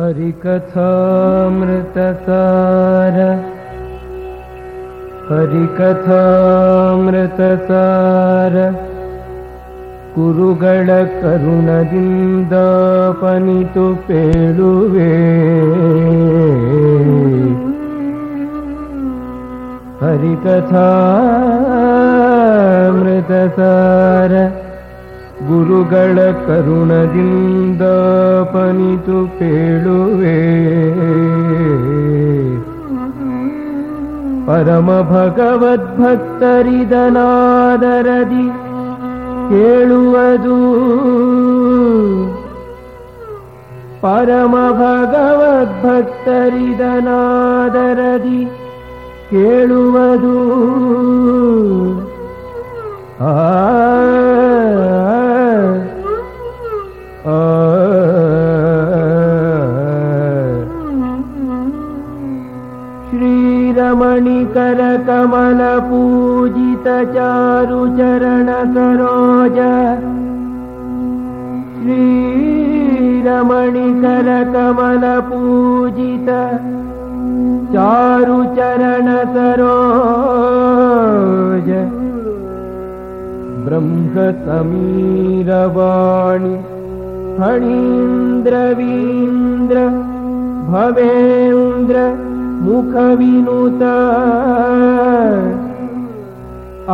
हरिकथामृतसार। हरिकथामृतसार। कथा अमृत सार कुरुगढ पेडुवे हरि कथा ಗುರುಗಳ ಕರುಣದಿಂದ ಪನಿತು ಪೇಳುವೆ ಪರಮ ಭಗವದ್ಭಕ್ತರಿದನಾದರದಿ ಕೇಳುವುದು. ಪರಮ ಭಗವದ್ಭಕ್ತರಿದನಾದರದಿ ಕೇಳುವುದು. ಆ ಆ श्रीरमणिकर कमल समीरवाणि फणीन्द्रवीन्द्र भवेन्द्र मुखविनुत। आ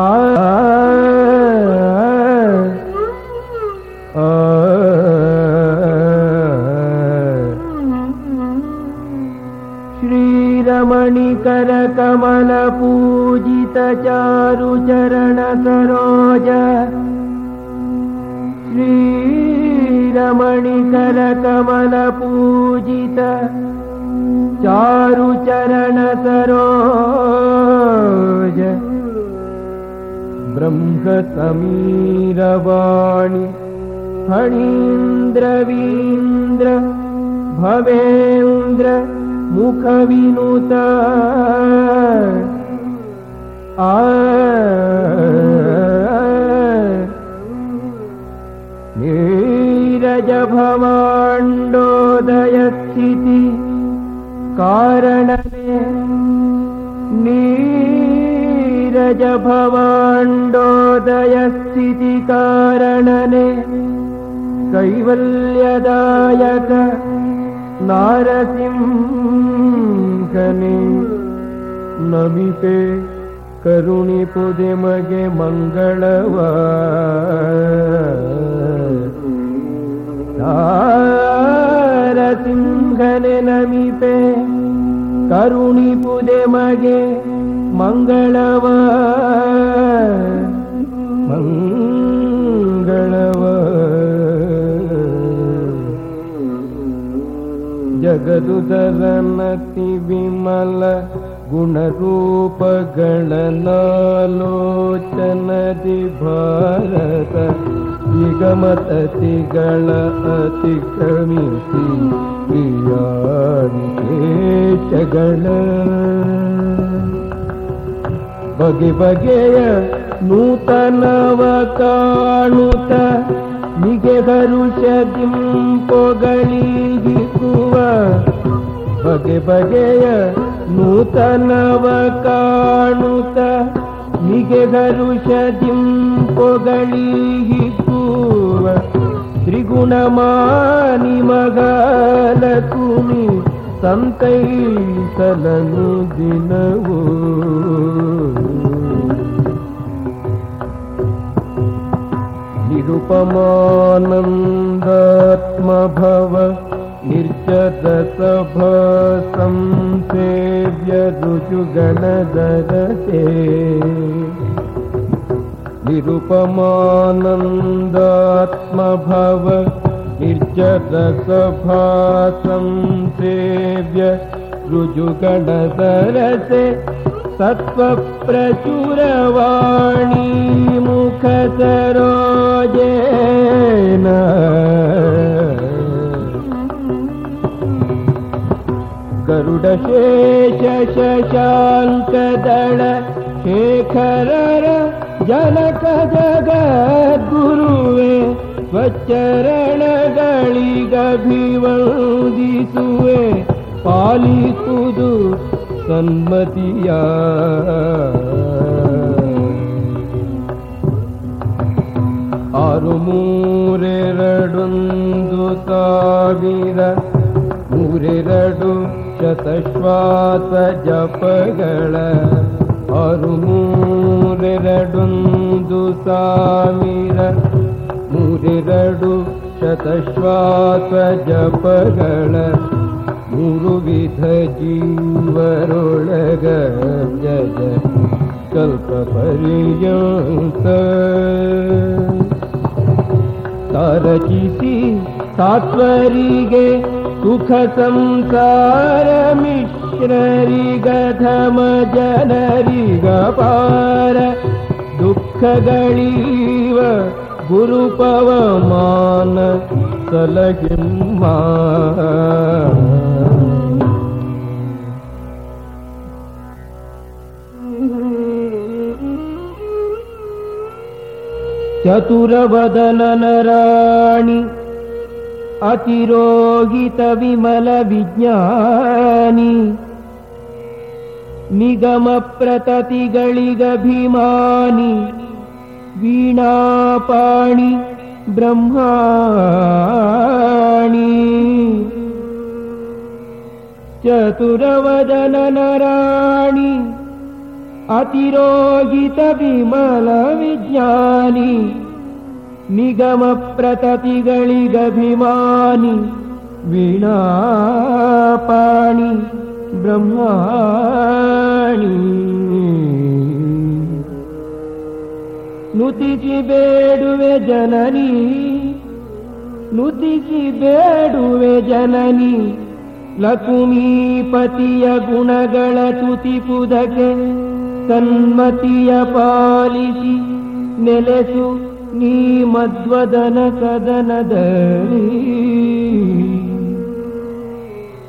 श्रीरमणिकरकमलपूजितचारुचरणसरोज। श्रीरमणिकरकमलपूजित चारुचरणसरोज ब्रह्मसमीरवाणि फणीन्द्रवीन्द्र भवेन्द्र मुखविनुत आ। नीरजभवाण्डोदयस्थिति कारणने नीरजभवाण्डोदयस्थिति कारणने कैवल्यदायक ನಾರಸಿಂಹನೆ ನಮಿತೆ ಕರುಣಿ ಪುದೆಮಗೆ ಮಂಗಳವ ನಾರಸಿಂಹನೆ ನಮಿತೆ ಕರುಣಿ ಪುದೆಮಗೆ ಮಂಗಳವ ಜಗದುದರನತಿ ವಿಮಲ ಗುಣರೂಪಗಳನಾಲೋಚನದಿ ಭಾರತ ನಿಗಮತತಿಗಳ ಅತಿಕ್ರಮಿಸಿ ಪ್ರಿಯಾನಿಕೇಶಗಳ ಬಗೆ ಬಗೆಯ ನೂತನವ ಕಾಣುತ್ತ ನಿಗೆ ಹರುಷದಿಂಪೊಗಳಿಗಿಸುವ ಬಗೆ ಬಗೆಯ ನೂತನವ ಕಾಣುತ್ತ ನಿಗೆ ಹರುಷದಿಂಪೊಗಳಿಗಿಸುವ ತ್ರಿಗುಣಮಾನಿ ಮಗಲ ಕುಮಿ ಸಂತೈಸಲನು ದಿನವೂ निरुपमानन्दात्मभव निर्जतस सेव्य ऋजुगणदरसे निरुपमानन्दात्मभव निर्जतसभासं सेव्य ऋजुगणदरसे सत्त्व प्रचुरवाणीमुखतराजेना गरुडशेष शशाङ्कदळ शेखरर जनक जगद्गुरुवे ಸ್ವಚರಣಗಳಿಗಭಿವಂದಿಸುವೆ ಪಾಲಿಸುವುದು ಸನ್ಮತಿಯ ಆರು ಮೂರೆರಡೊಂದು ಸಾವಿರ ಮೂರೆರಡು ಶತಶ್ವಾಸ ಜಪಗಳ ಆರು ಮೂರೆರಡೊಂದು ಸಾವಿರ ಮೂರೆರಡು ಶತಶ್ವಾಸ ಜಪಗಳ ಮೂರು ವಿಧ ಜೀವರೊಳಗ ಜಜ ಕಲ್ಪ ಪರ್ಯಂತ ತಾರಚಿಸಿ ಸಾತ್ವರಿಗೆ सुख संसारमिश्ररि दुःखगणीव गुरुपवमान सलजिन्मा चतुरवदन न अतिरोगित निगमप्रततिगळिगभिमानि वीणापाणि ब्रह्माणि। चतुरवदननराणि। नराणि अतिरोगित ನಿಗಮ ಪ್ರತತಿಗಳಿಗಭಿಮಾನಿ ವೀಣಾಪಾಣಿ ಬ್ರಹ್ಮಾಣಿ. ನುತಿಸಿ ಬೇಡುವೆ ಜನನಿ ನುತಿಸಿ ಬೇಡುವೆ ಜನನಿ ಲಕ್ಷ್ಮೀಪತಿಯ ಗುಣಗಳ ತುತಿಪುದಕ್ಕೆ ಸನ್ಮತಿಯ ಪಾಲಿಸಿ ನೆಲೆಸು ನೀ ಮಧ್ವದನ ಕದನದಳಿ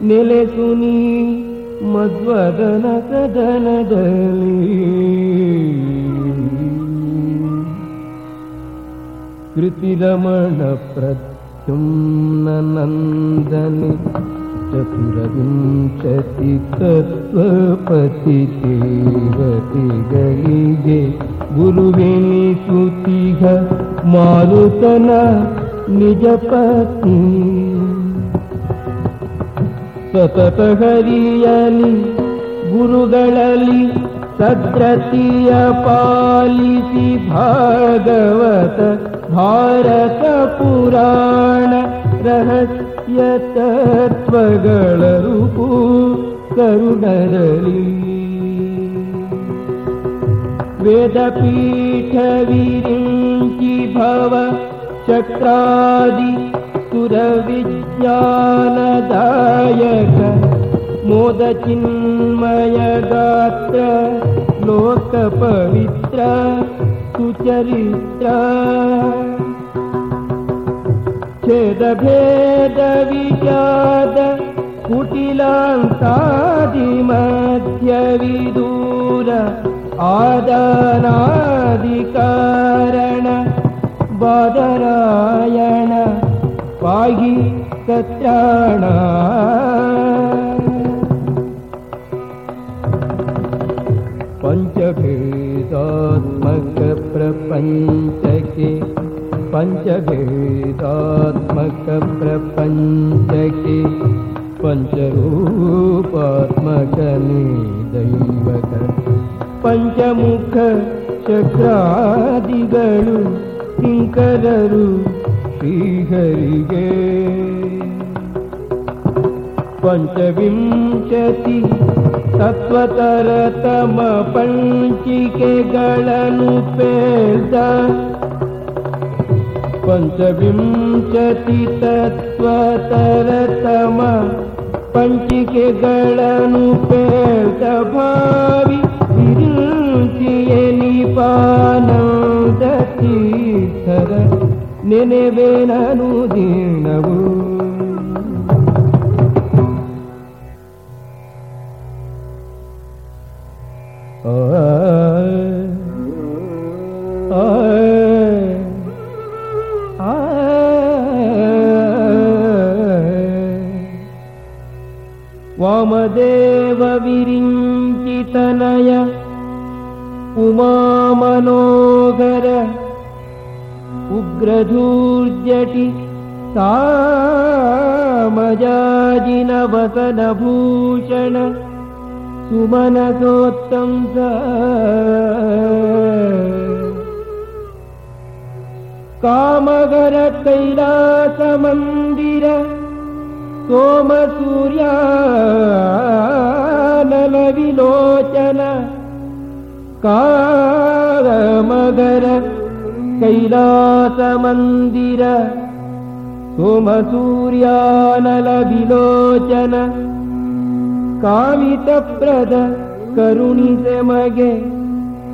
ನೆಲೆಸು ನೀ ಮಧ್ವದನ ಕದನದಲ್ಲಿ ಕೃತಿರಮಣ ಪ್ರತ್ಯುಮ್ನ ನಂದನೆ. ति सत्त्वपति देवति गणीगे गुरुहिणी सु मालोचन निजपति सतत हरियलि गुरुगणलि सद्रियपालिति भागवत भारत पुराण रहस्य। ರೂಪು ಕರುಣರಲಿ ವೇದಪೀಠ ವಿರಿಂಚಿ ಭವ ಚಕ್ರಾದಿ ಸುರವಿಜ್ಞಾನದಾಯಕ ಮೋದ ಚಿನ್ಮಯ भेदविजात कुटिलान्तादिमध्यविदूर आदानादिकारण बादरायण पाहि कत्याणा पञ्चभेदात्मकप्रपञ्चके ಕುಟಿಲಾಂತಾದಿ ಮಧ್ಯ ವಿದೂರ ಆದಾನಾದಿ ಕಾರಣ ಬಾದರಾಯಣ ಪಾಗಿ ಸತ್ರಾಣ ಪಂಚಭೇದಾತ್ಮಕ ಪ್ರಪಂಚಕ್ಕೆ ಪಂಚಭೇದಾತ್ಮಕ ಪ್ರಪಂಚಕ್ಕೆ ಪಂಚರೂಪಾತ್ಮಕನೇ ದೈವಕ ಪಂಚಮುಖ ಚಕ್ರಾದಿಗಳು ಕಿಂಕರರು ಶ್ರೀಹರಿಗೆ ಪಂಚವಿಂಶತಿ ತತ್ವತರತಮ ಪಂಚಿಕೆಗಳನ್ನು ಪೇಳ್ದ ಪಂಚವಿಂಶತಿ ತತ್ವತರತಮ ಪಂಚಿಕೆಗಳನ್ನು ಪೇಳ್ದ ಭಾವಿ ವಿರುಚಿಯ ನಿಪಾನದ ತೀರ್ಥರ ನೆನೆವೆ ನಾನು ದೀನವು ಆ वामदेवविरिञ्चितनय उमामनोहर उग्रधूर्जटि सामजाजिनवसनभूषण सुमनसोत्तंस कामगर कैलासमन्दिर ಸೋಮ ಸೂರ್ಯ ನಲ ವಿಲೋಚನ ಕಾಮಗರ ಕೈಲಾಸ ಮಂದಿರ ಸೋಮ ಸೂರ್ಯ ನಲ ವಿಲೋಚನ ಕಾಮಿತ ಪ್ರದ ಕರುಣಿಸೆ ಮಗೆ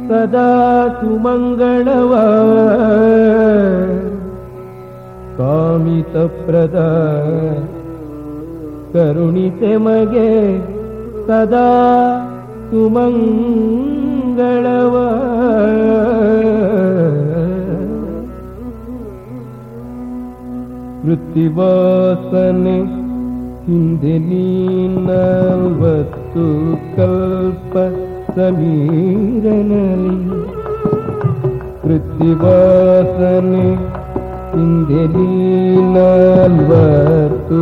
ಸದಾ ಸುಮಂಗಳವ. ಕಾಮಿತ ಪ್ರದ ಕರುಣಿಸೆ ಮಗೆ ಸದಾ ಸುಮಂಗಳವ. ಕೃತಿವಾಸನೆ ಹಿಂದೆ ನೀನವತ್ತು ಕಲ್ಪ ಸಮೀರನಲಿ. ಕೃತಿವಾಸನೆ ಹಿಂದೆ ನೀನಲ್ವತ್ತು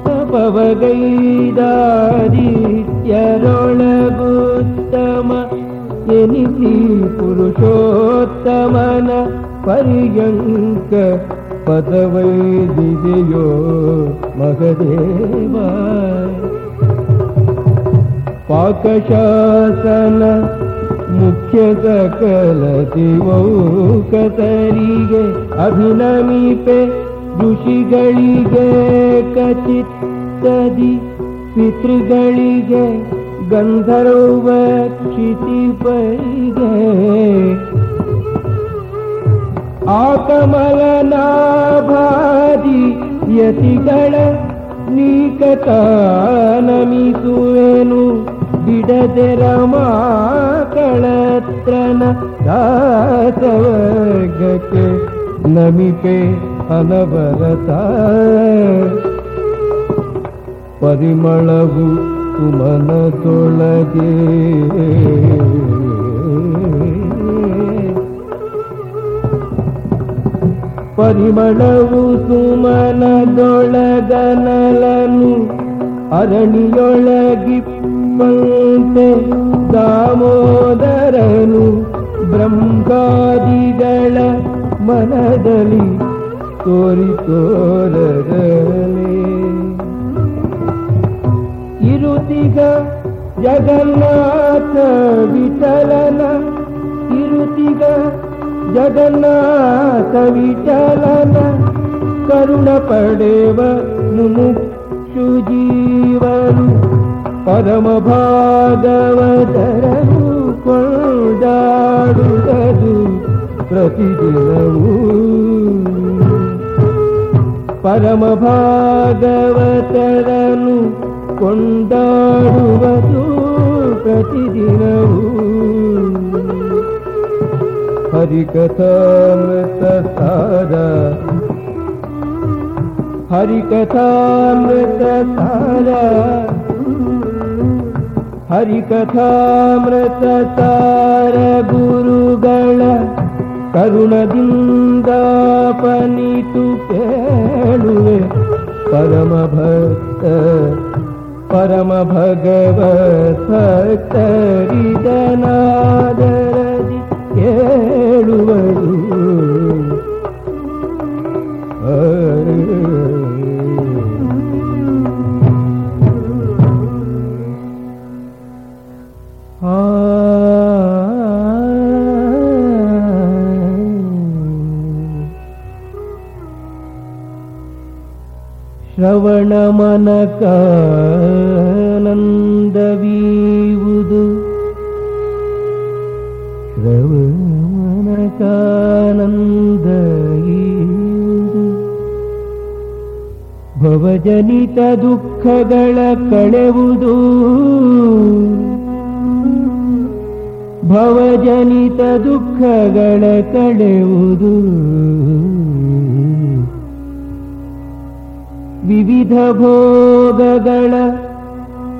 ಕಲ್ಪದಿ ತಪವಗೈದಾದಿತ್ಯರೊಳಗುತ್ತಮ ಎನಿಸಿ ಪುರುಷೋತ್ತಮನ ಪರ್ಯಂಕ ಪದವೈದಿದೆಯೋ ಮಗದೇವ ಪಾಕಶಾಸನ ಮುಖ್ಯ ಸಕಲ ದಿವೌಕತರಿಗೆ ಅಭಿನಮಿಪೆ ಋಷಿಗಳಿಗೆ ಕಚಿತ್ತದಿ ಪಿತೃಗಳಿಗೆ ಗಂಧರ್ವ ಕ್ಷಿತಿಪರಿಗೆ ಆ ಕಮಲನಾಭಾದಿ ಯತಿಗಳ ನೀಕತ ನಮಿಸುವೆನು ಬಿಡದೆರ ಮಾಕಳತ್ರನ ದಾಸವರ್ಗಕ್ಕೆ ನಮಿಪೆ ಅನವರತ ಪರಿಮಳವು ಸುಮನದೊಳಗೆ ಪರಿಮಳವು ಸುಮನದೊಳಗನಲನು ಅರಣಿಯೊಳಗಿಪ್ಪಂತೆ ದಾಮೋದರನು ಬ್ರಹ್ಮಾದಿಗಳ ಮನದಲ್ಲಿ కోరి కోరగలే. ఇరుతిగా జగన్నాథ విఠలన ఇరుతిగా జగన్నాథ విఠలన కరుణ పడేవ ముముక్షు జీవను పరమ భాగవతరను కొండాడుతదు ప్రతిదినము. ಪರಮ ಭಾಗವತರನು ಕೊಂಡಾಡುವುದು ಪ್ರತಿದಿನವೂ ಹರಿಕಥಾಮೃತ ಸಾರ ಹರಿಕಥಾಮೃತ ಸಾರ ಹರಿಕಥಾಮೃತ ಸಾರ ಗುರುಗಳ ಕರುಣದಿಂದ ಪನಿತು ಕೇಳುವೆ ಪರಮ ಭಕ್ತ ಪರಮ ಭಗವತ್ ಭಕ್ತರಿದನಾದರದಿ ಶ್ರವಣಮನಕಾನಂದವೀವುದು. ಶ್ರವಣಮನಕಾನಂದ ಭವಜನಿತ ದುಃಖಗಳ ಕಳೆವುದು. ಭವಜನಿತ ದುಃಖಗಳ ಕಳೆವುದು. ವಿವಿಧ ಭೋಗಗಳ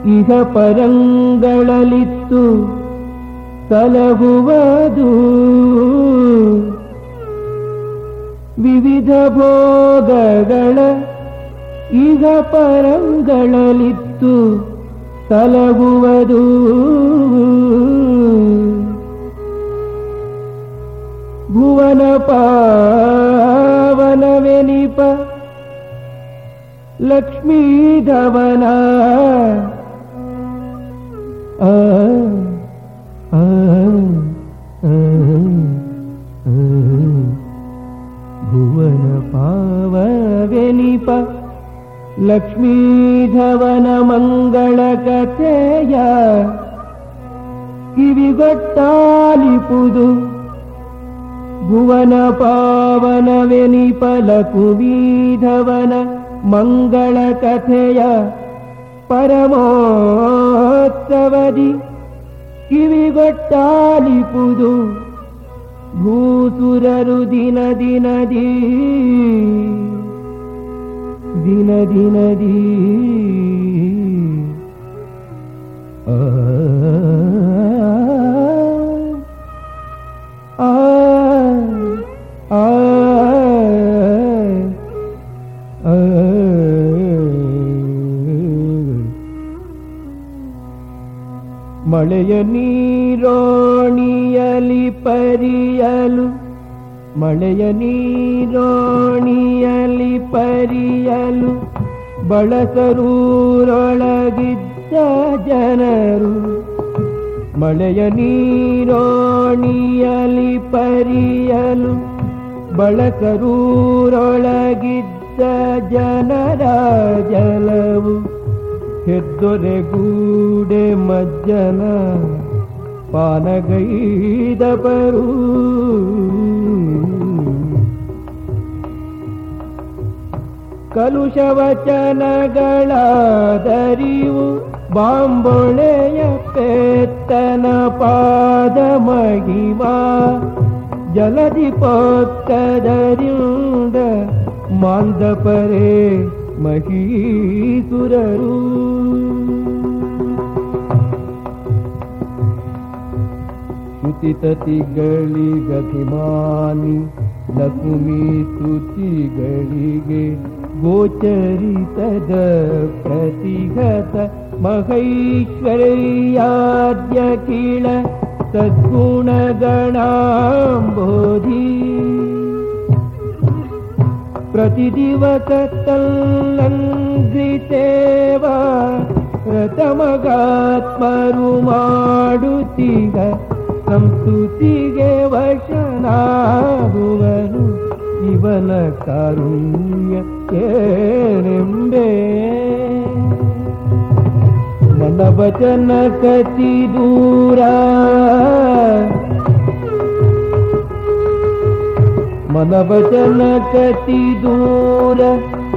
ಇಹ ಪರಂಗಳಲಿತ್ತು ಸಲಹುವುದು ವಿವಿಧ ಭೋಗಗಳ ಇಹ ಪರಂಗಳಲಿತ್ತು ಸಲಹುವುದು ಭುವನ ಪಾವನವೆನಿಪ ಲಕ್ಷ್ಮೀಧವನ ಆ ಆ ಆ, ಆ. ಭುವನ ಪಾವವೆನಿಪ ಲಕ್ಷ್ಮೀಧವನ ಮಂಗಳ ಕಥೆಯ ಕಿವಿಗೊಟ್ಟಾಲಿಪುದು ಭುವನ ಪಾವನವೆನಿಪ ಲಕುಮೀಧವನ ಮಂಗಳ ಕಥೆಯ ಪರಮೋತ್ಸವದಿ ಕಿವಿಗೊಟ್ಟಾಲಿಪುದು ಭೂಸುರರು ದಿನ ದಿನದಿ ದಿನ ದಿನದಿ ಆ ಆ ಮಳೆಯ ನೀರಾಣಿಯಲಿ ಪರಿಯಲು ಮಳೆಯ ನೀರಾಣಿಯಲಿ ಪರಿಯಲು ಬಳಸರೂರೊಳಗಿದ್ದ ಜನರು ಮಳೆಯ ನೀರಾಣಿಯಲಿ ಪರಿಯಲು ಬಳಸರೂರೊಳಗಿದ್ದ ಜನರ ಜಲವು. ಹೆದ್ದೊರೆಗೂಡೆ ಮಜ್ಜನ ಪಾನಗೈದವರು ಕಲುಷವಚನಗಳಾದರಿವು ಬಾಂಬೊಳೆಯ ಪೇತನ ಪಾದ ಮಗಿವಾ. ಜಲದಿ ಪಕ್ಕದರಿಂದ ಮಾಂದಪರೆ ಮಹೀಸುರರು ಶ್ರುತಿತತಿಗಳಿಗತಿಮಾನಿ ಲಕ್ಷ್ಮೀ ಸ್ತುತಿಗಳಿಗೆ ಗೋಚರಿತದ ಪ್ರತಿಗತ ಮಹೈಶ್ವರ್ಯಾದ್ಯ ಕೀಳ ಸದ್ಗುಣಗಣಾಂಬೋಧಿ ಪ್ರತಿದಿವಸ ತಲ್ಲಂಗ್ರಿತೇವ ರತಮಗಾತ್ಮರು ಮಾಡುತ್ತೀಗ ಸಂಸ್ತುತಿಗೆ ವಶನಾಗುವನು. ಇವನ ಕಾರುಣ್ಯ ಏನೆಂಬೆ? ನನ್ನ ವಚನ ಕತಿ ದೂರ ಮನವಚನ ಕತಿ ದೂರ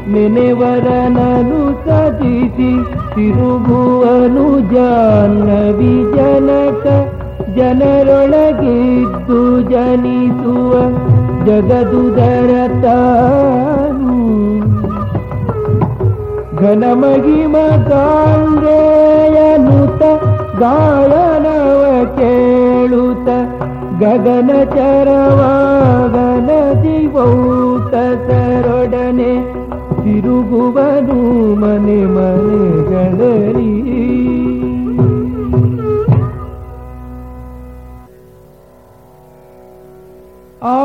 ನೆನೆವರನನು ಸದಿಸಿ ತಿರುಗುವನು ಜಾಹ್ನವಿ ಜನಕ. ಜನರೊಳಗಿದ್ದು ಜನಿಸುವ ಜಗದುದರ ತಾನು. ಘನಮಗಿಮ ಕಾಂಗ್ರೇಯನುತ ಗಾಯನವ ಗಗನ ಚರವಾಗನ ದಿವೌತರೊಡನೆ ತಿರುಗುವನು ಮನೆ ಮನೆಗಳಲ್ಲಿ ಆ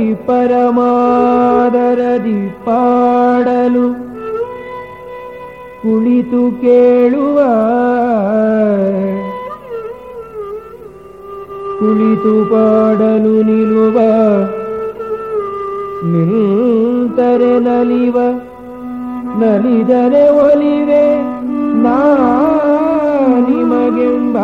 ಮಲಗಿ ಪರಮಾದರದಿ ಪಾಡಲು ಕುಳಿತು ಕೇಳುವ ಕುಳಿತು ಪಾಡಲು ನಿಲ್ಲುವ ನಿಂತರೆ ನಲಿವ ನಲಿದರೆ ಒಲಿವೆ ನಾ ನಿಮಗೆಂಬ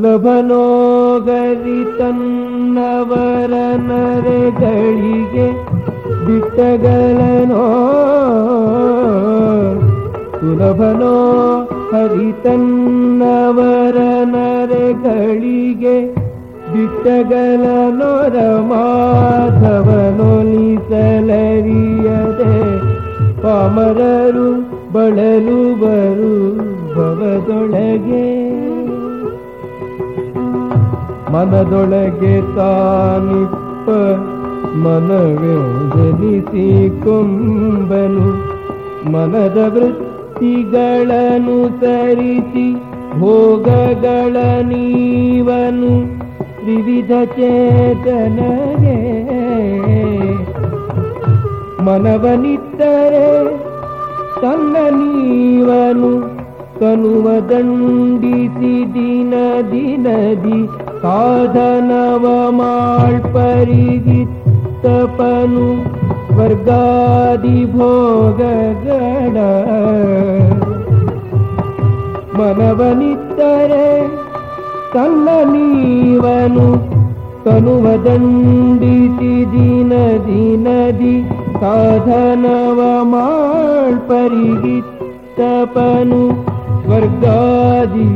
ಸುಲಭನೋಗರಿ ತನ್ನವರ ನರೆಗಳಿಗೆ ಬಿಟ್ಟಗಲನೋ? ಸುಲಭನೋ ಹರಿತನ್ನವರ ನರೆಗಳಿಗೆ ಬಿಟ್ಟಗಲನೊರ ಮಾಧವನೊಲಿಸಲರಿಯದೆ ಪಾಮರರು ಬಳಲುವರು ಭವದೊಳಗೆ ಮನದೊಳಗೆ ತಾನಿಪ್ಪ ಮನವೆಂದೆನಿಸಿ ಕೊಂಬನು. ಮನದ ವೃತ್ತಿಗಳನ್ನು ಸರಿಸಿ ಭೋಗಗಳ ನೀವನು. ವಿವಿಧ ಚೇತನಗೆ ಮನವನಿತ್ತರೆ ತನ್ನ ನೀವನು. ಕನುವ ದಂಡಿಸಿ ದಿನ ದಿನದಿ ಸಾಧನವ ಮಾಳ್ಪರಿಗಿತ್ತಪನು ವರ್ಗಾದಿ ಭೋಗಗಳ. ಮನವನಿತ್ತರೆ ತನ್ನ ನೀವನು ತನುವ ದಂಡಿಸಿ ದಿನ ದಿನದಿ ಸಾಧನವ ಮಾಳ್ಪರಿಗಿತ್ತಪನು ಸ್ವರ್ಗಾದಿ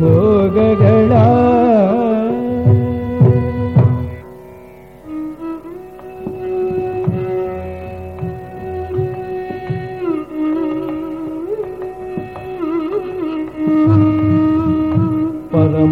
ಭೋಗಗಳ.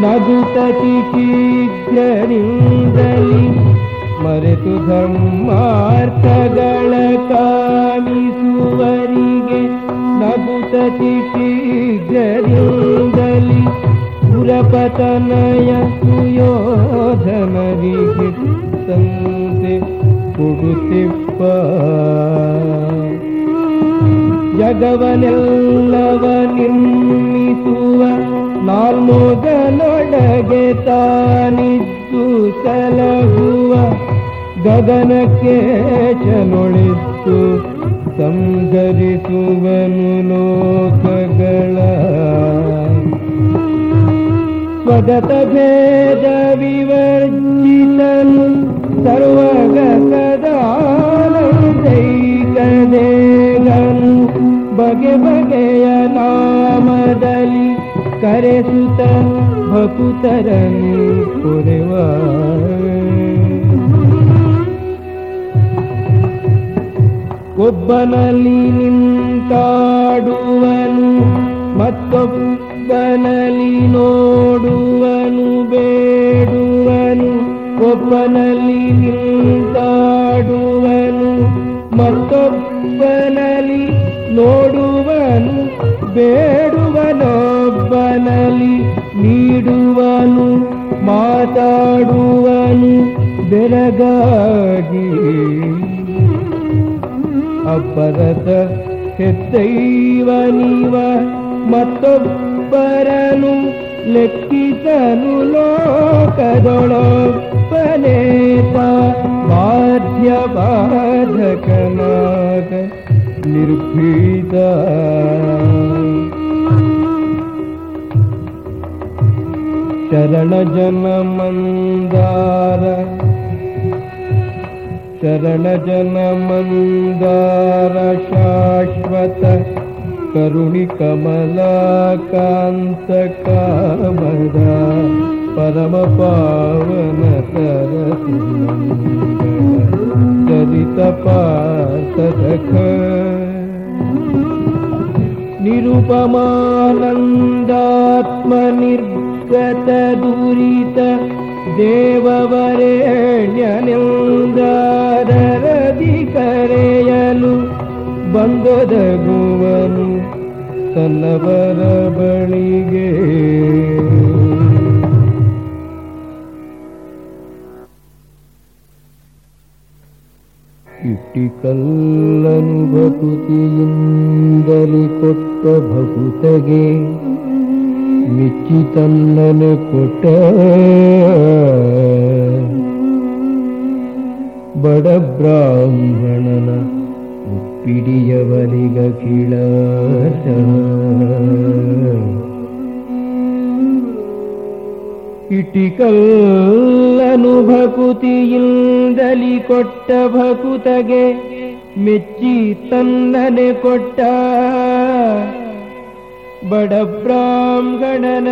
ತನ್ನ ಮರೆತು ಧರ್ಮಾರ್ಥಗಳ ಕಾಮಿಸುವರಿಗೆ ನಗುತತಿ ಶೀಘ್ರದಿಂದಲಿ ಮರೆತು ಧರ್ಮಾರ್ಥಗಳ ಕಾಮಿಸುವರಿಗೆ ನಗುತತಿ ಶೀಘ್ರದಿಂದಲಿ ಪುರಪತನಯ ಸುಯೋಧನರಿಗೆ ತಂದೆ ಕೊಡುತ್ತಿಪ್ಪ ಜಗವನೆಲ್ಲವ ನಿರ್ಮಿಸುವ ನಾಲ್ಮೋಗನೊಳಗೆ ತಾನಿತ್ತು ಸಲಹುವ ಗಗನಕ್ಕೆ ಚಲೊಳಿತ್ತು ಸಂಧರಿಸುವನು ಲೋಕಗಳ ಸ್ವಗತ ಭೇದ ವಿವರ್ಜಿತನು. ಸರ್ವಗತದಾನೈಕದೇಗನು ಬಗೆ ಬಗೆಯ ನಾಮದಲ್ಲಿ ಕರೆಸುತ್ತ ಭಕುತರನ್ನು ಕೊರೆವ. ಒಬ್ಬನಲ್ಲಿ ನಿಂತಾಡುವನು ಮತ್ತೊಬ್ಬನಲ್ಲಿ ನೋಡುವನು ಬೇಡುವನು ಒಬ್ಬನಲ್ಲಿ ನಿಂತಾಡುವನು ಮತ್ತೊಬ್ಬನಲ್ಲಿ ನೋಡುವನು ಬೇಡುವನೊಬ್ಬನಲ್ಲಿ ನೀಡುವನು ಮಾತಾಡುವನು ಬೆರಗಾಗಿ ಅಬ್ಬರದ ಹೆತ್ತೈವ ನೀವ ಮತ್ತೊಬ್ಬರನು ಲೆಕ್ಕಿಸನು ಲೋಕದೊಳೊಬ್ಬನೇತ ಬಾಧ್ಯ ಬಾಧಕನಾದ ನಿರ್ಭೀತ शरणजनमन्दार शरणजनमन्दार शाश्वत करुणि कमलाकान्तकामदा परमपावनकर निरुपमानन्दात्मनिर्भ ನಿರ್ಗತ ದುರಿತ ದೇವವರೇಣ್ಯನಿಂದಾರದಿ ಕರೆಯಲು ಬಂದೊದಗುವನು ತನ್ನವರ ಬಳಿಗೆ. ಇಟ್ಟಿಕಲ್ಲನು ಭಕುತಿಯಿಂದಲಿ ಕೊಟ್ಟ ಭಕುತಗೆ ಮೆಚ್ಚಿ ತನ್ನನೆ ಕೊಟ್ಟ. ಬಡ ಬ್ರಾಹ್ಮಣನ ಉಪ್ಪಿಡಿಯವರಿಗ ಕಿಳ. ಇಟಿಕಲ್ಲನು ಭಕುತಿಯಿಂದಲಿ ಕೊಟ್ಟ ಭಕುತಗೆ ಮೆಚ್ಚಿ ತಂದನೆ ಕೊಟ್ಟ. ಬಡ ಬ್ರಾಹ್ಮಣನ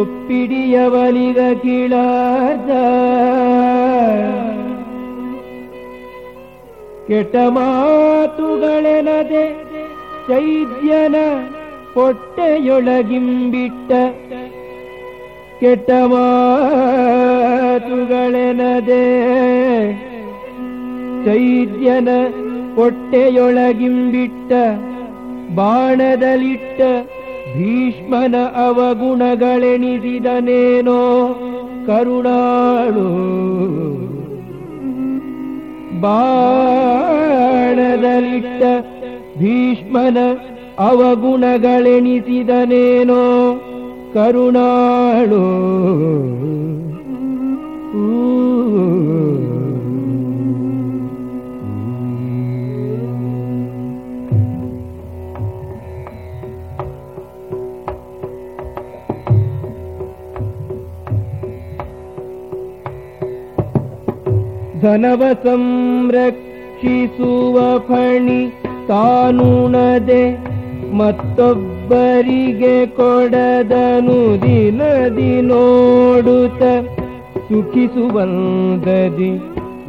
ಒಪ್ಪಿಡಿಯವಲಿಗ ಕೀಳಾದ ಕೆಟ್ಟ ಮಾತುಗಳೆನದೆ ಚೈದ್ಯನ ಹೊಟ್ಟೆಯೊಳಗಿಂಬಿಟ್ಟ. ಕೆಟ್ಟ ಮಾತುಗಳೆನದೆ ಚೈದ್ಯನ ಹೊಟ್ಟೆಯೊಳಗಿಂಬಿಟ್ಟ. ಬಾಣದಲಿಟ್ಟ ಭೀಷ್ಮನ ಅವಗುಣಗಳೆಣಿಸಿದನೇನೋ ಕರುಣಾಳು. ಬಾಣದಲಿಟ್ಟ ಭೀಷ್ಮನ ಅವಗುಣಗಳೆಣಿಸಿದನೇನೋ ಕರುಣಾಳು. ಧನವ ಸಂರಕ್ಷಿಸುವ ಫಣಿ ತಾನುಣದೆ ಮತ್ತೊಬ್ಬರಿಗೆ ಕೊಡದನು ದಿನದಿ ನೋಡುತ್ತ ಸುಖಿಸುವಂದದಿ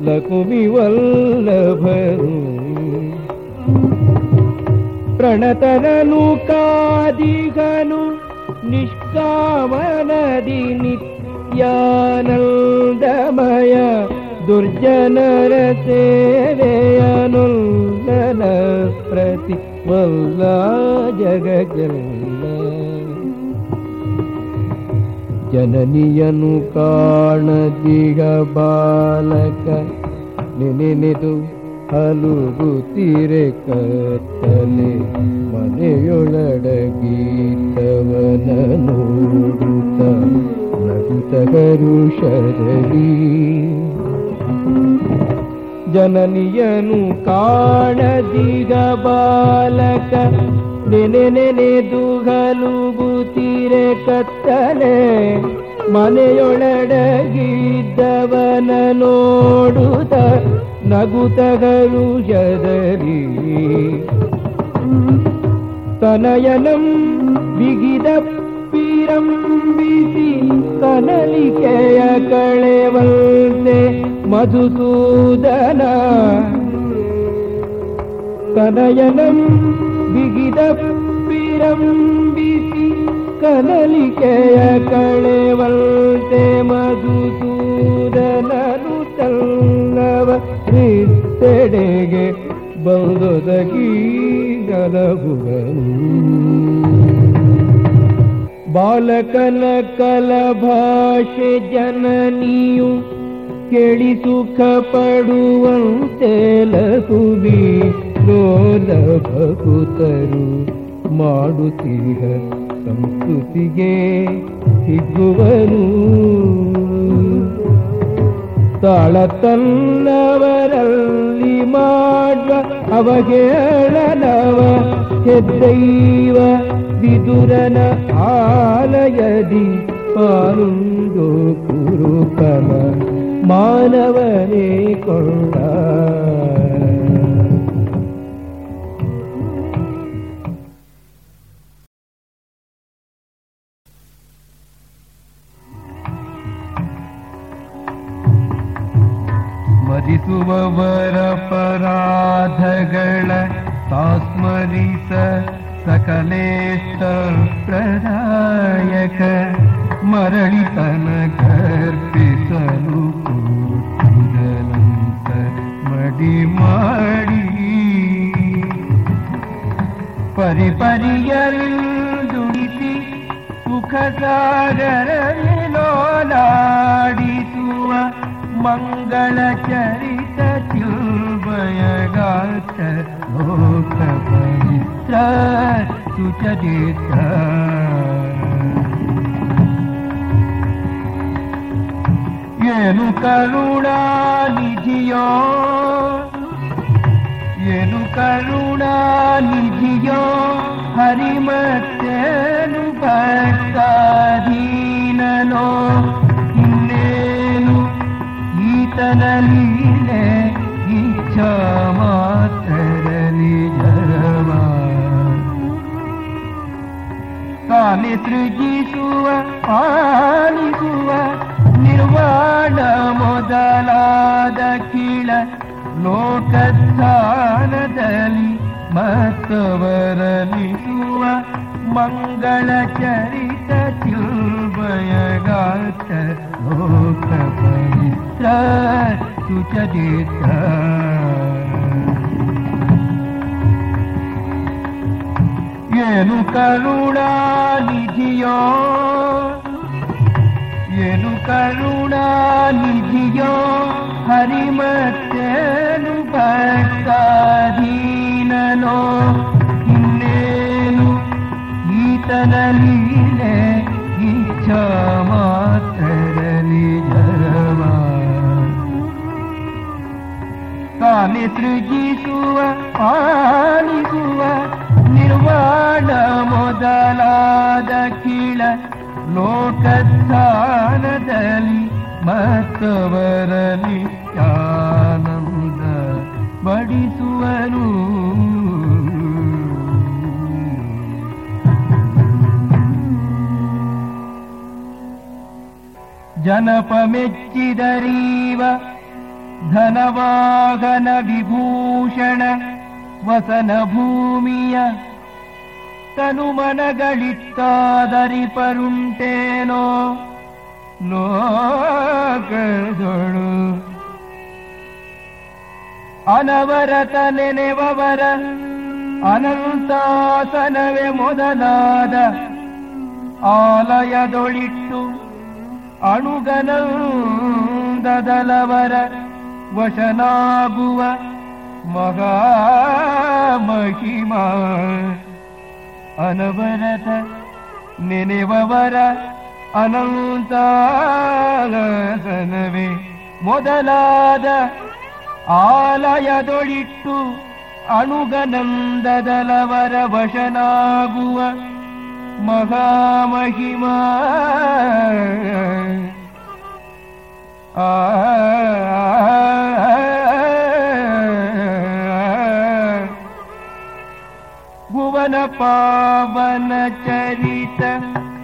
ಲಕುಮಿ ವಲ್ಲಭರು ಪ್ರಣತನನು ಕಾದಿಗನು ನಿಷ್ಕಾಮನದಿ ನಿತ್ಯಾನಂದಮಯ ದುರ್ಜನರ ಸೇವೆಯನುಲ್ಲನ ಪ್ರತಿ ವಲ್ಲ ಜಗಜಲ್ಲ. ಜನನಿಯನು ಕಾಣದಿಗ ಬಾಲಕ ನೆನೆನೆದು ಹಲುಗುತ್ತಿರೆ ಕತ್ತಲೆ ಮನೆಯೊಳಡಗೀತವನ ನೋಡುತ್ತ ನಗುತ್ತ ಕರುಷರಲಿ ಜನನಿಯನು ಕಾಣದಿಗ ಬಾಲಕ. ನೆನೆ ನೆನೆದುಗಲುಗುತ್ತಿರೆ ಕತ್ತಲೆ. ಮನೆಯೊಳಡಗಿದ್ದವನ ನೋಡುತ್ತ ನಗುತಗಲು ಜದರಿ ತನಯನಂ ಬಿಗಿದ ಪಿರಂಬಿಸಿ ಕನಲಿಕೆಯ ಕಳೆವಂತೆ ಮಧುಸೂದನ. ಕನಯನ ಬಿಗಿದ ಪಿರಂಬಿಸಿ ಕನಲಿಕೆಯ ಕಳೆವಂತೆ ಮಧುಸೂದನನು ತಂಗವ ನಿತ್ತೆಡೆಗೆ ಬಂದೊದಗಿ ಬಾಲಕನ ಕಲ ಭಾಷೆ ಜನನಿಯು ಕೇಳಿ ಸುಖ ಪಡುವಂತೆ ಲಗುವಿ ಲೋಲ ಭಕುತರು ಮಾಡುತ್ತೀಹ ಸಂಸ್ಕೃತಿಗೆ ಹಿಗ್ಗುವನು ತಾಳ ತನ್ನವರಲ್ಲಿ ಮಾಡುವ ಅವಹೇಳನವ ಹೆದ್ದೈವ ವಿದುರನ ಆಲಯದಿ ಪಾಲುಂದು ಕುರುಕನ ಮಾನವನೇ ಕೊಂಡ ಲೋಕಸ್ಥಾನದಲ್ಲಿ ಮತ್ತವರಲಿಸುವ ಮಂಗಳ ಚರಿತ ತಿರುಬಯಗಾತ ಲೋಕ ಪವಿತ್ರ ಸುಚರಿತ ಏನು ಕರುಣಾ ನಿಧಿಯೋ ಏನು ಕರುಣಾ ನಿಧಿಯೋ ಹರಿಮತ್ತೇನು ಭಕ್ತಾಧೀನನೋ, ಇನ್ನೇನು ಈತನ ಲೀಲೆ ಇಚ್ಛಾ ಮಾತ್ರ ನಿಜರವ ತಾನೆ ಸೃಜಿಸುವ ಪಾಲಿಸುವ ನಿರ್ವಾಣ ಮೊದಲಾದ ಕೀಳ ಲೋಕಸ್ಥಾನದಲ್ಲಿ ಮತ್ತವರಲಿ ಆನಂದ ಬಡಿಸುವರು ಜನಪ ಮೆಚ್ಚಿದರೀವ ಧನವಾಹನ ವಿಭೂಷಣ ವಸನ ಭೂಮಿಯ ತನುಮನಗಳಿತ್ತಾದರಿ ಪರುಂಟೇನೋ. ಲೋಕದೊಳು ಅನವರತ ನೆನೆವವರ ಅನಂತಾಸನವೇ ಮೊದಲಾದ ಆಲಯದೊಳಿಟ್ಟು ಅಣುಗನಂದದಲವರ ವಶನಾಗುವ ಮಹಾಮಹಿಮ. ಅನವರತ ನೆನೆವವರ ಅನಂತಾಲಸನವೇ ಮೊದಲಾದ ಆಲಯದೊಳಿಟ್ಟು ಅಣುಗನಂದದಲವರ ವಶನಾಗುವ ಮಹಾಮಹಿಮ. ಆ ಭುವನ ಪಾವನ ಚರಿತ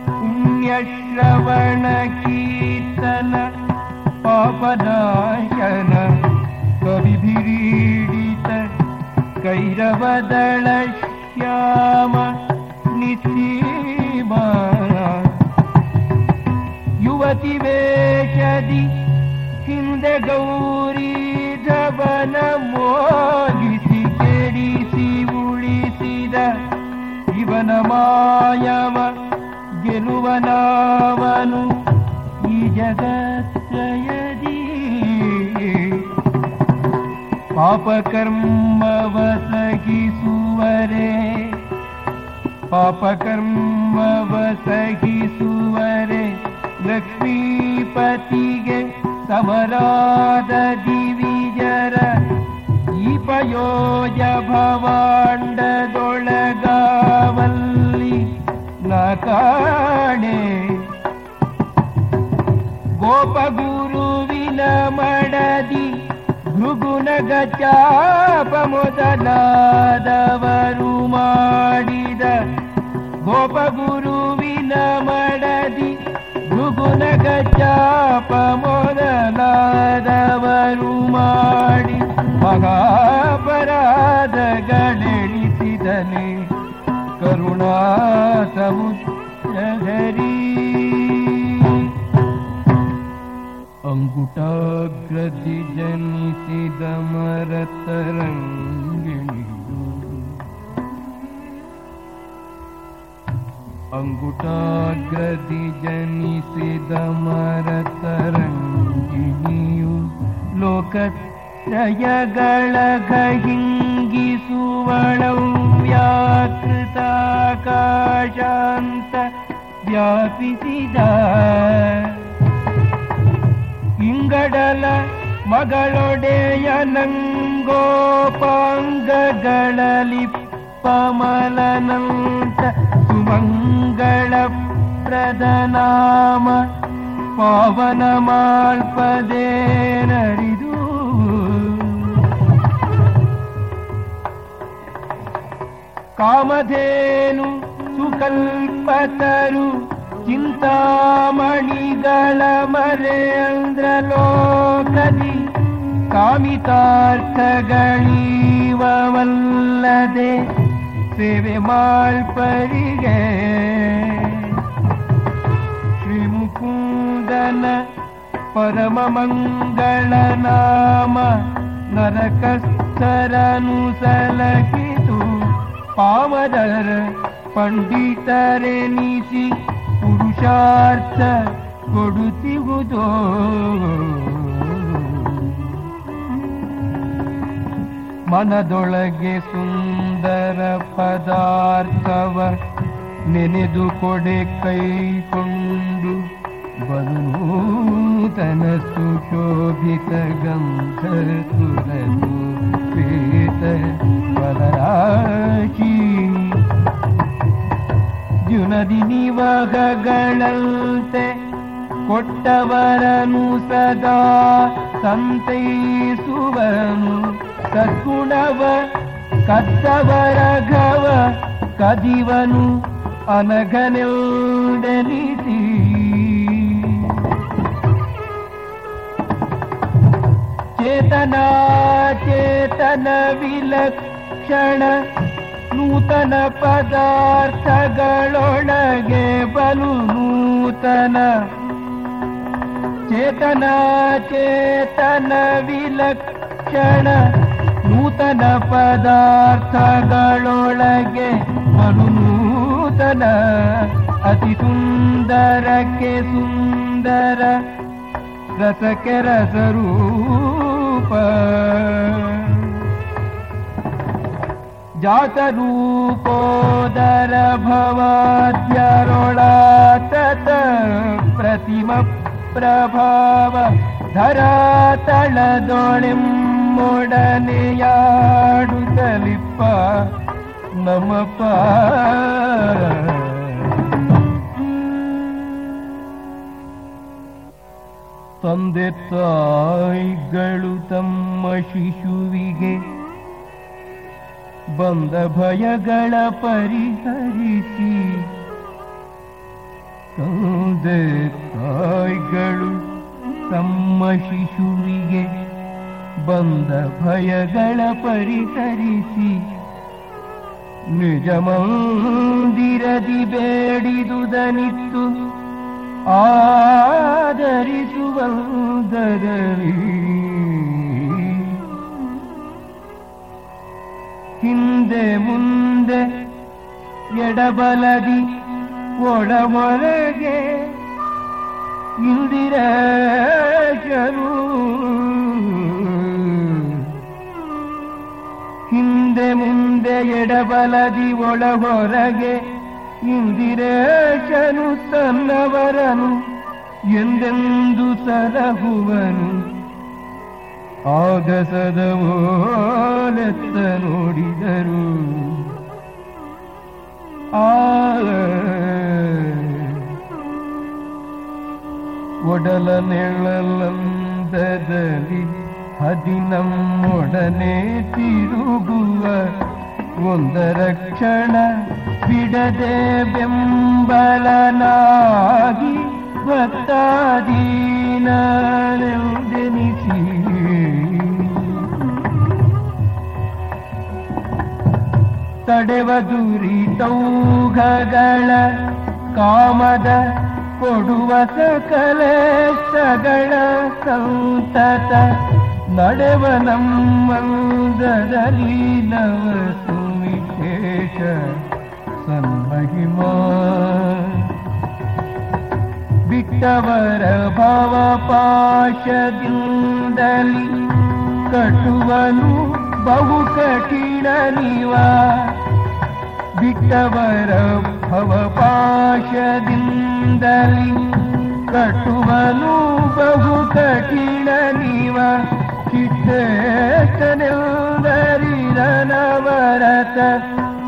ಪುಣ್ಯಶ್ರವಣ ಕೀರ್ತನ ಪಾಪನಾಶನ ಕವಿಭಿರೀಡಿತ ಕೈರವದಳ ಶ್ಯಾಮ ನಿಸೀಮ ಯುವತಿ ವೇಷದಿ ಹಿಂದೆ ಗೌರಿ ಧವನ ಮೋಗಿಸಿ ಕೆಡಿಸಿ ಉಳಿಸಿದ ಇವನ ಮಾಯವ ಗೆಲುವನಾವನು ಈ ಜಗತ್ರಯದಿ ಪಾಪಕರ್ಮವ ಸಹಿಸುವರೆ ಪಾಪಕರ್ಮವ ಸಹಿಸುವರೆ ಲಕ್ಷ್ಮೀಪತಿಗೆ ಸಮರಾದ ದಿವಿಜರ ಪಯೋಜ ಭವಾಂಡದೊಳಗಾವಲ್ಲಿ ನ ಕಾಣೆ. ಗೋಪಗುರುವಿನ ಮಡದಿ ಭೃಗುನಗ ಚಾಪ ಮೊದಲಾದವರು ಮಾಡಿದ ಗೋಪಗುರುವಿನ ಮಡದಿ ಭೃಗುನಗ ಚಾಪ ಮೊದಲಾದವರು ಮಾಡಿ ಮಹಾಪರಾಧಗಳೆಳಿಸಿದನೆ ಕರುಣಾ ಸಮುದ್ರಧರಿ ಅಂಗುಟಾಗ್ರದಿ ಜನಿಸಿದ ಮರತರಂಗಿಣಿಯು ಅಂಗುಟಾಗ್ರದಿ ಜನಿಸಿದ ಮರತರಂಗಿಣಿಯು ಲೋಕತ್ರಯಗಳ ಹಿಂಗಿಸುವಳವು ವ್ಯಾಕೃತಾಕಾಶಾಂತ ವ್ಯಾಪಿಸಿದ ಇಂಗಡಲ ಮಗಳೊಡೆಯ ನಂಗೋಪಾಂಗಗಳಲ್ಲಿ ಪಮಲನಂತ ಸುಮಂಗಳ ಪ್ರದನಾಮ ಪಾವನ ಮಾಲ್ಪದೇನರಿದು ಕಾಮಧೇನು ಸುಕಲ್ಪತರು ಚಿಂತಾಮಣಿಗಳ ಮರೇಂದ್ರ ಲೋಕದಿ ಕಾಮಿತಾರ್ಥಗಳೀವವಲ್ಲದೆ ಸೇವೆ ಮಾಳ್ಪರಿಗೆ ಶ್ರೀ ಮುಕುಂದನ ಪರಮ ಮಂಗಳ ನಾಮ ನರಕಸ್ಥರನು ಸಲಹಿತು ಪಾಮರರ ಪಂಡಿತರೆನಿಸಿ ಪುರುಷಾರ್ಥ ಕೊಡುತ್ತಿವುದೋ ಮನದೊಳಗೆ ಸುಂದರ ಪದಾರ್ಥವ ನೆನೆದು ಕೊಡೆ ಕೈಕೊಂಡು ಬಲೂತನ ಸುಶೋಭಿತ ಗಂಧ ತುರನು ಪೇತ ಫಲರಾಶಿ ಜುನದಿ ನಿವಗಗಳಂತೆ ಕೊಟ್ಟವರನು ಸದಾ ಸಂತೈಸುವನು ಸದ್ಗುಣವ ಕದ್ದವರ ಘವ ಕದಿವನು ಅನಘನೆಲ್ದೆನಿಸಿ ಚೇತನ ಚೇತನ ವಿಲಕ್ಷಣ ನೂತನ ಪದಾರ್ಥಗಳೊಳಗೆ ಬಲು ನೂತನ. ಚೇತನ ಚೇತನ ವಿಲಕ್ಷಣ ನೂತನ ಪದಾರ್ಥಗಳೊಳಗೆ ಬಲು ನೂತನ. ಅತಿ ಸುಂದರಕ್ಕೆ ಸುಂದರ ರಸಕ್ಕೆ ರಸರೂಪ. ಜಾತರೂಪೋದರ ಭವಾದ್ಯರೊಳಾತತ ಪ್ರತಿಮ ಪ್ರಭಾವ ಧರಾತಳದೊಳೆಮ್ಮೊಡನೆಯಾಡುತ್ತಲಿಪ್ಪ ನಮಪ ತಂದೆ ತಾಯಿಗಳು ತಮ್ಮ ಶಿಶುವಿಗೆ ಬಂದ ಭಯಗಳ ಪರಿಹರಿಸಿ. ತಂದೆ ತಾಯಿಗಳು ತಮ್ಮ ಶಿಶುವಿಗೆ ಬಂದ ಭಯಗಳ ಪರಿಹರಿಸಿ. ನಿಜ ಮಂದಿರದಿ ಬೇಡಿದುದನಿತ್ತು ಆದರಿಸುವಂದರಲಿ ಹಿಂದೆ ಮುಂದೆ ಎಡಬಲದಿ ಇಂದಿರ ಚರು ಹಿಂದೆ ಮುಂದೆ ಎಡಬಲದಿ ಒಳ ಹೊರಗೆ ಇಂದಿರೇಶನು ತನ್ನವರನು ಎಂದೆಂದು ಸಲಹುವನು. ಆಗಸದ ಓಲೆತ್ತ ನೋಡಿದರು. ಆ ನೆಳಲಂದದಲ್ಲಿ ಹದಿನಮ್ಮೊಡನೆ ತಿರುಗುವ ಒಂದರ ಕ್ಷಣ ಬಿಡದೆ ಬೆಂಬಲನಾಗಿ ಭಕ್ತಾದೀನೆಂದೆನಿಸಿ ತಡೆವ ದುರಿತೌಘಗಳ ಕಾಮದ ಕೊಡುವ ಸಕಲೇಶಗಳ ಸಂತತ ನಡೆವ ನಮ್ಮಂದದಲ್ಲಿ ನವ ಸುವಿಶೇಷ ಸನ್ಮಹಿಮಾ. ಬಿಟ್ಟವರ ಭಾವ ಪಾಶದಿಂದಲಿ ಕಟ್ಟುವನು ಬಹು ಕಠಿಣ ನೀವ. ಬಿಟ್ಟವರ ಭವ ಪಾಶದಿಂದಲಿ ಕಟ್ಟುವನು ಬಹು ಕಠಿಣ ನೀವ. ಕಿಟ್ಟನವರತ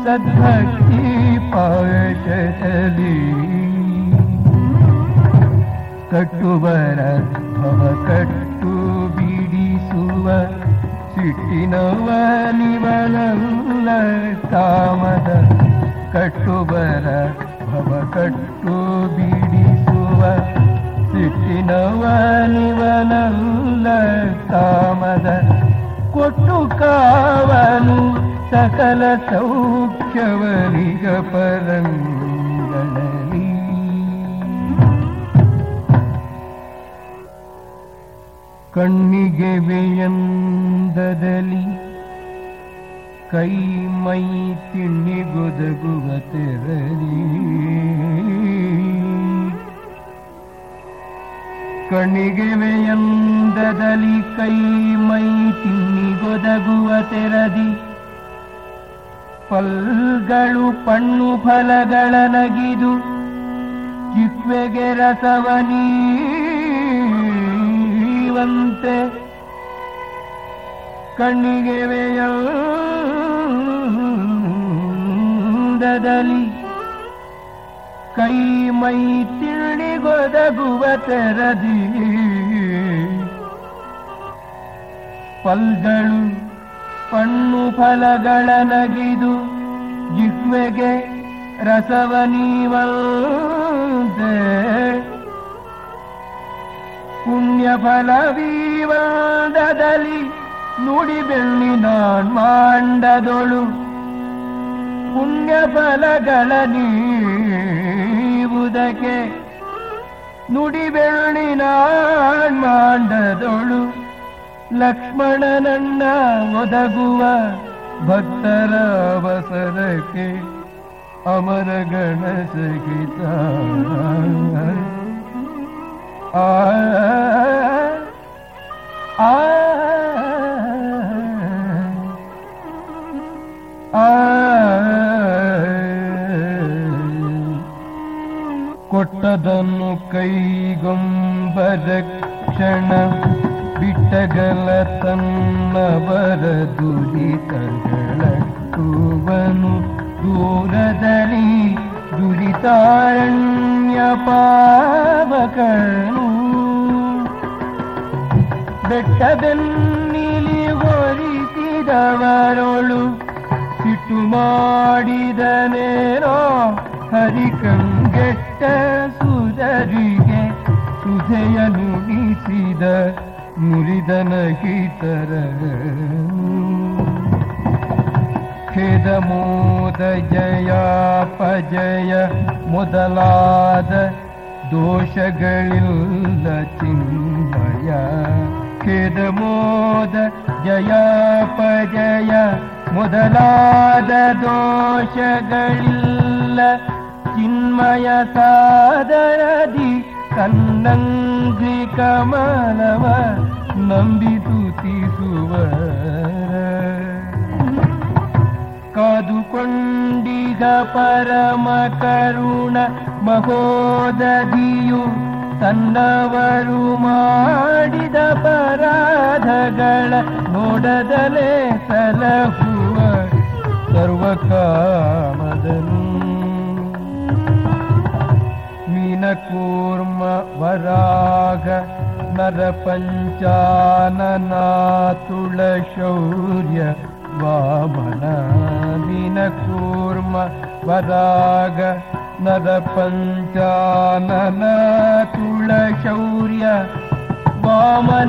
ಸದ್ಭಕ್ತಿ ಪಾಶದಲ್ಲಿ. ಕಟ್ಟುವರ ಭವ ಕಟ್ಟು ಬಿಡಿಸುವ ಸಿಟ್ಟಿನವ ನಿವನಲ್ಲ ಕಾಮದ ಕಟ್ಟುವರ ಭವ ಕಟ್ಟು ಬಿಡಿಸುವ ಸಿಟ್ಟಿನವ ನಿವನಲ್ಲ ಕಾಮದ ಕೊಟ್ಟು ಕಾವನು ಸಕಲ ಸೌಖ್ಯವನಿಗ ಪರಂಗಳಲ್ಲಿ ಕಣ್ಣಿಗೆ ವಿಯಂದದಲ್ಲಿ ಕೈ ಮೈ ತಿಣ್ಣಿಗೊದಗುವ ತೆರಲಿ ಕಣ್ಣಿಗೆ ವಿಯಂದದಲ್ಲಿ ಕೈ ಮೈ ತಿಣ್ಣಿಗೊದಗುವ ತೆರದಿ. ಪಲ್ಗಳು ಪಣ್ಣು ಫಲಗಳ ನಗಿದು ಜಿಹ್ವೆಗೆ ರಸವನೀವಂತೆ ಕಣ್ಣಿಗೆ ವ್ಯಂದದಲ್ಲಿ ಕೈ ಮೈ ತಿಳಿಗೊದಗುವ ತೆರದಿ ಪಲ್ಗಳು ಪಣ್ಣು ಫಲಗಳ ನಗಿದು ಜಿಹ್ವೆಗೆ ರಸವನೀವಂತೆ ಪುಣ್ಯ ಫಲವೀವಂದದಲ್ಲಿ ನುಡಿ ಬೆಳ್ಳಿ ನಾನ್ ಮಾಂಡದೊಳು. ಪುಣ್ಯ ಫಲಗಳ ನೀವುದಕ್ಕೆ ನುಡಿ ಬೆಳ್ಳಿ ನಾನ್ ಮಾಂಡದೊಳು. ಲಕ್ಷ್ಮಣನನ್ನ ಒದಗುವ ಭಕ್ತರ ಅವಸರಕ್ಕೆ ಅಮರ ಗಣ ಸಹಿತ. ಆ ಆ ಆ ಕೊಟ್ಟದನ್ನು ಕೈಗೊಂಬರ ಕ್ಷಣ ಬಿಟ್ಟಗಲ ತನ್ನವರ ದುರಿತಗಳಟ್ಟುವನು ದೂರದಲ್ಲಿ ದುರಿತಾರಣ್ಯ ಪಾವಕನು ಬೆಟ್ಟದನ್ನಿಲಿ ಹೊರಿಸಿದವರೊಳು ಸಿಟ್ಟು ಮಾಡಿದನೇನೋ ಹರಿಕಂಗೆಟ್ಟ ಸುರರಿಗೆ ಸುಧೆಯ ನುಡಿಸಿದ ಮುರಿದನ ಹಿತರ ಖೇದ ಮೋದ ಜಯಾಪಜಯ ಮೊದಲಾದ ದೋಷಗಳಿಲ್ಲ ಚಿನ್ಮಯ. ಖಿದಮೋದ ಜಯ ಪಜಯ ಮೊದಲಾದ ದೋಷಗಳಿಲ್ಲ ಚಿನ್ಮಯ ಸಾದರದಿ ಕನ್ನಂಗ್ರಿ ಕಮಲವ ನಂಬಿತು ಕಾದುಕೊಂಡಿಗ ಪರಮ ಕರುಣ ಮಹೋದಧಿಯು ತನ್ನವರು ಮಾಡಿದ ಪರಾಧಗಳ ನೋಡದಲೇ ಸಲಹುವ ಸರ್ವಕಾಮದನು. ಮೀನಕೂರ್ಮ ವರಾಗ ನರಪಂಚಾನನಾತುಳ ಶೌರ್ಯ णा कूर्म वदाग नद पञ्चाननकुलशौर्य वामनरेणुकात्मज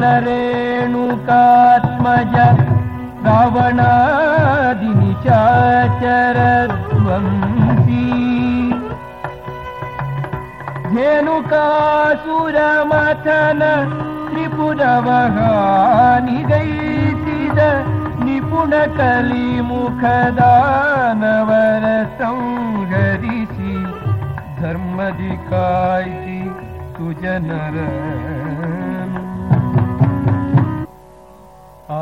धेनुकासुरमथन चरत्वंसिकासुरमथन त्रिपुरवहानिदैषिर लिमुखदानवरसं गरिशि धर्मदिकायि सुजनर आ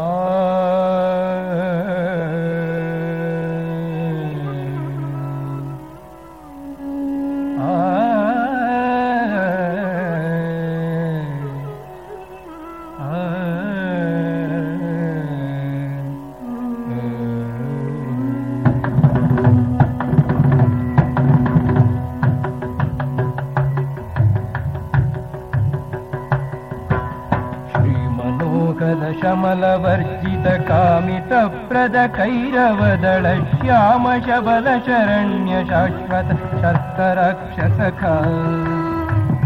वर्जित कामितप्रदकैरवदळ श्याम शाश्वत शतरक्षसका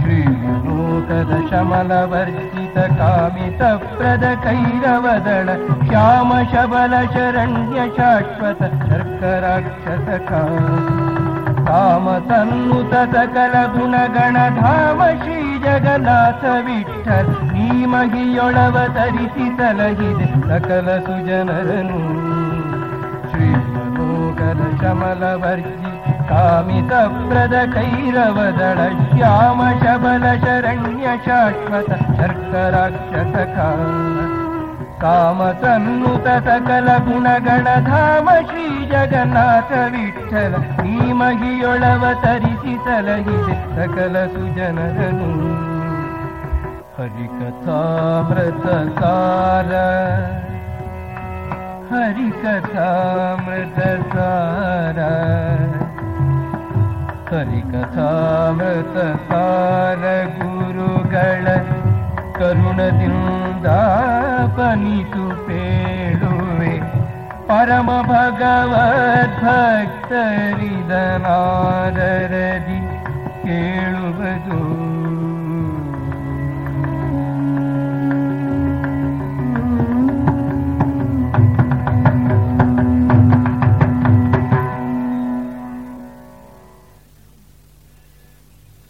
श्रीमूतदशमलवर्जित श्यामशबलशरण्य शाश्वत शबल शरण्य शाश्वत शकरक्षसकामतनुततकलभुनगण श्री ಜಗನ್ನಾಥ ವಿಠಲ್ ನೀ ಮಹಿಯೊಳವತರಿಸಿ ಸಲಹಿದೆ ಸಕಲ ಸುಜನರನು. ಶ್ರೀ ಮನೋಗರ ಶಮಲ ವರ್ಜಿ ಕಾಮಿತ ಪ್ರದ ಕೈರವದಳ ಶ್ಯಾಮ ಶಬಲ ಶರಣ್ಯ ಶಾಶ್ವತ ಶರ್ಕರಾಕ್ಷಸ ಕಾಮ ತನ್ನುತ ಸಕಲ ಗುಣಗಣ ಧಾಮ ಶ್ರೀ ಜಗನ್ನಾಥ ವಿಠಲ ನೀ ಮಗಿಯೊಳವತರಿಸಿ ಸಲಹಿದೆ ಸಕಲ ಸುಜನರನು ಹರಿಕಥಾಮೃತ ಸಾರ ಹರಿಕಥಾಮೃತ ಸಾರ ಹರಿಕಥಾಮೃತ ಸಾರ ಗುರುಗಳ ಕರುಣದಿಂದ ಪನಿತು ಪೇಳುವೆ ಪರಮ ಭಗವದ್ಭಕ್ತರಿದನಾದರದಿ ಕೇಳುವುದು